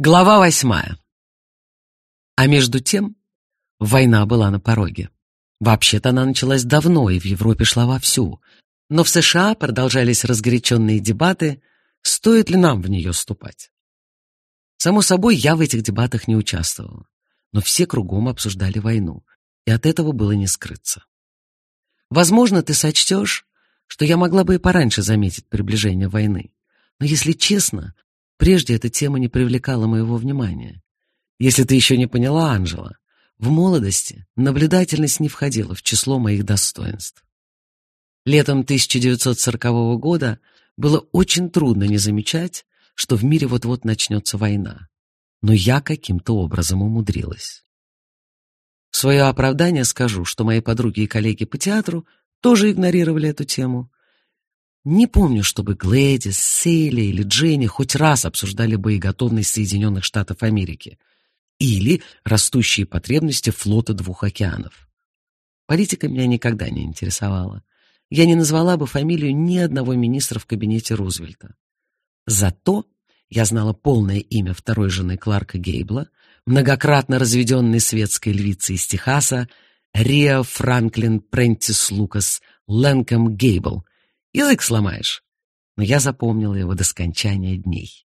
Глава восьмая. А между тем война была на пороге. Вообще-то она началась давно и в Европе шла вовсю. Но в США продолжались разгоряченные дебаты, стоит ли нам в нее вступать. Само собой, я в этих дебатах не участвовала. Но все кругом обсуждали войну, и от этого было не скрыться. Возможно, ты сочтешь, что я могла бы и пораньше заметить приближение войны. Но если честно, Прежде эта тема не привлекала моего внимания. Если ты еще не поняла, Анжела, в молодости наблюдательность не входила в число моих достоинств. Летом 1940 года было очень трудно не замечать, что в мире вот-вот начнется война. Но я каким-то образом умудрилась. В свое оправдание скажу, что мои подруги и коллеги по театру тоже игнорировали эту тему не помню, чтобы Глэдис, Сейли или Дженни хоть раз обсуждали боеготовность Соединенных Штатов Америки или растущие потребности флота двух океанов. Политика меня никогда не интересовала. Я не назвала бы фамилию ни одного министра в кабинете Рузвельта. Зато я знала полное имя второй жены Кларка Гейбла, многократно разведенной светской львицы из Техаса, Риа Франклин Прентис Лукас Лэнком Гейбл, Язык сломаешь. Но я запомнила его до скончания дней.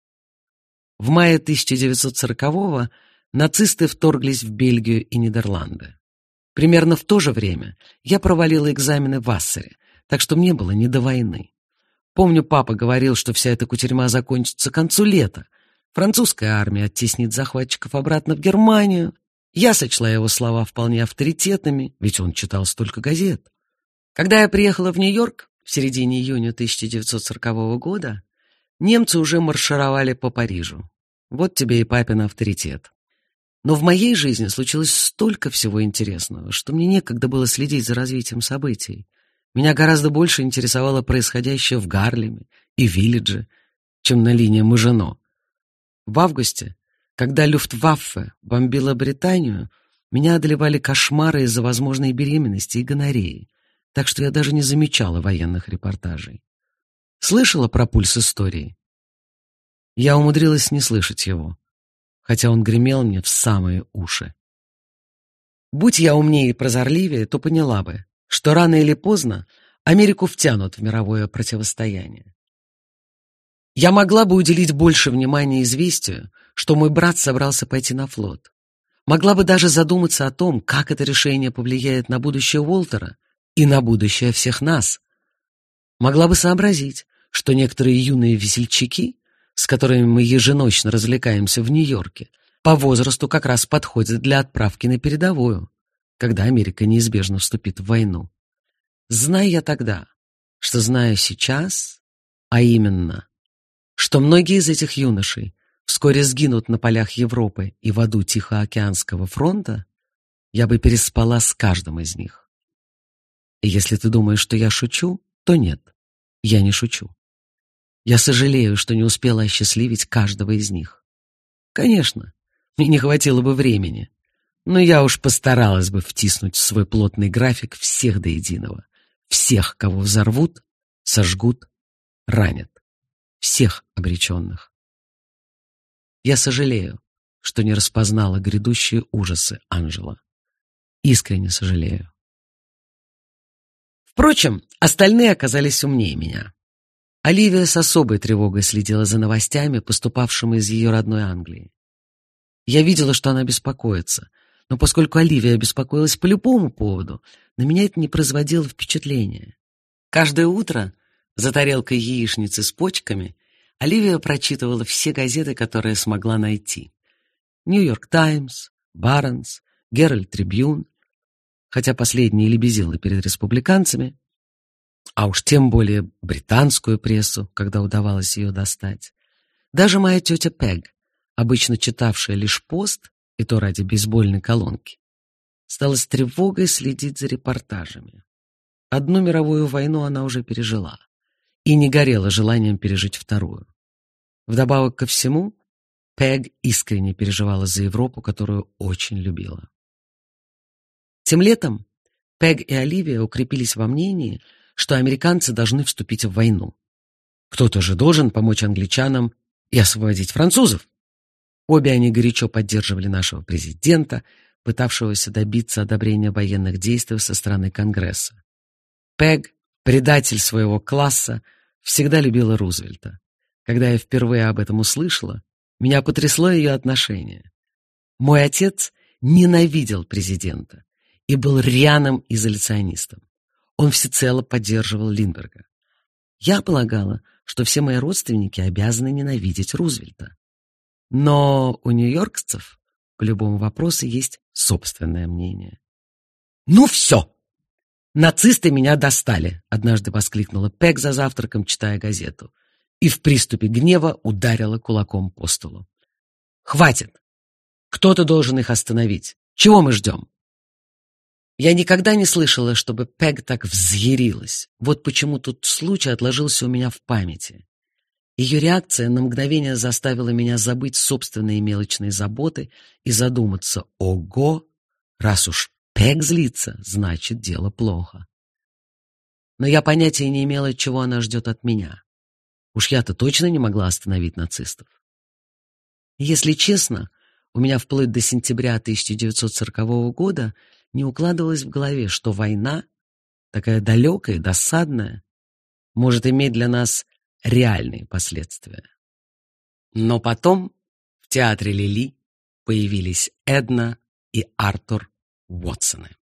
В мае 1940-го нацисты вторглись в Бельгию и Нидерланды. Примерно в то же время я провалила экзамены в Ассере, так что мне было не до войны. Помню, папа говорил, что вся эта кутерьма закончится к концу лета. Французская армия оттеснит захватчиков обратно в Германию. Я сочла его слова вполне авторитетными, ведь он читал столько газет. Когда я приехала в Нью-Йорк, в середине июня 1940 года немцы уже маршировали по Парижу. Вот тебе и папин авторитет. Но в моей жизни случилось столько всего интересного, что мне некогда было следить за развитием событий. Меня гораздо больше интересовало происходящее в Гарлеме и Виллидже, чем на линии Мажино. В августе, когда Люфтваффе бомбила Британию, меня одолевали кошмары из-за возможной беременности и гонореи так что я даже не замечала военных репортажей. Слышала про пульс истории? Я умудрилась не слышать его, хотя он гремел мне в самые уши. Будь я умнее и прозорливее, то поняла бы, что рано или поздно Америку втянут в мировое противостояние. Я могла бы уделить больше внимания известию, что мой брат собрался пойти на флот. Могла бы даже задуматься о том, как это решение повлияет на будущее Уолтера и на будущее всех нас. Могла бы сообразить, что некоторые юные весельчаки, с которыми мы еженочно развлекаемся в Нью-Йорке, по возрасту как раз подходят для отправки на передовую, когда Америка неизбежно вступит в войну. Зная я тогда, что знаю сейчас, а именно, что многие из этих юношей вскоре сгинут на полях Европы и в аду Тихоокеанского фронта, я бы переспала с каждым из них. Если ты думаешь, что я шучу, то нет, я не шучу. Я сожалею, что не успела осчастливить каждого из них. Конечно, мне не хватило бы времени, но я уж постаралась бы втиснуть в свой плотный график всех до единого. Всех, кого взорвут, сожгут, ранят. Всех обреченных. Я сожалею, что не распознала грядущие ужасы Анжела. Искренне сожалею. Впрочем, остальные оказались умнее меня. Оливия с особой тревогой следила за новостями, поступавшими из ее родной Англии. Я видела, что она беспокоится, но поскольку Оливия беспокоилась по любому поводу, на меня это не производило впечатления. Каждое утро за тарелкой яичницы с почками Оливия прочитывала все газеты, которые смогла найти. «Нью-Йорк Таймс», «Барнс», «Геральд Трибьюн», хотя последний лебезила перед республиканцами, а уж тем более британскую прессу, когда удавалось ее достать. Даже моя тетя Пег, обычно читавшая лишь пост, и то ради бейсбольной колонки, стала с тревогой следить за репортажами. Одну мировую войну она уже пережила и не горела желанием пережить вторую. Вдобавок ко всему, Пег искренне переживала за Европу, которую очень любила. Тем летом Пег и Оливия укрепились во мнении, что американцы должны вступить в войну. Кто-то же должен помочь англичанам и освободить французов. Обе они горячо поддерживали нашего президента, пытавшегося добиться одобрения военных действий со стороны Конгресса. Пег, предатель своего класса, всегда любила Рузвельта. Когда я впервые об этом услышала, меня потрясло ее отношение. Мой отец ненавидел президента и был рьяным изоляционистом. Он всецело поддерживал Линдберга. Я полагала, что все мои родственники обязаны ненавидеть Рузвельта. Но у нью-йоркцев по любому вопросу есть собственное мнение. «Ну все! Нацисты меня достали!» — однажды воскликнула Пек за завтраком, читая газету, и в приступе гнева ударила кулаком по столу. «Хватит! Кто-то должен их остановить. Чего мы ждем?» Я никогда не слышала, чтобы Пег так взъярилась. Вот почему тут случай отложился у меня в памяти. Ее реакция на мгновение заставила меня забыть собственные мелочные заботы и задуматься, ого, раз уж Пег злится, значит, дело плохо. Но я понятия не имела, чего она ждет от меня. Уж я-то точно не могла остановить нацистов. Если честно, у меня вплоть до сентября 1940 года не укладывалось в голове, что война, такая далекая досадная, может иметь для нас реальные последствия. Но потом в театре Лили появились Эдна и Артур Уотсоны.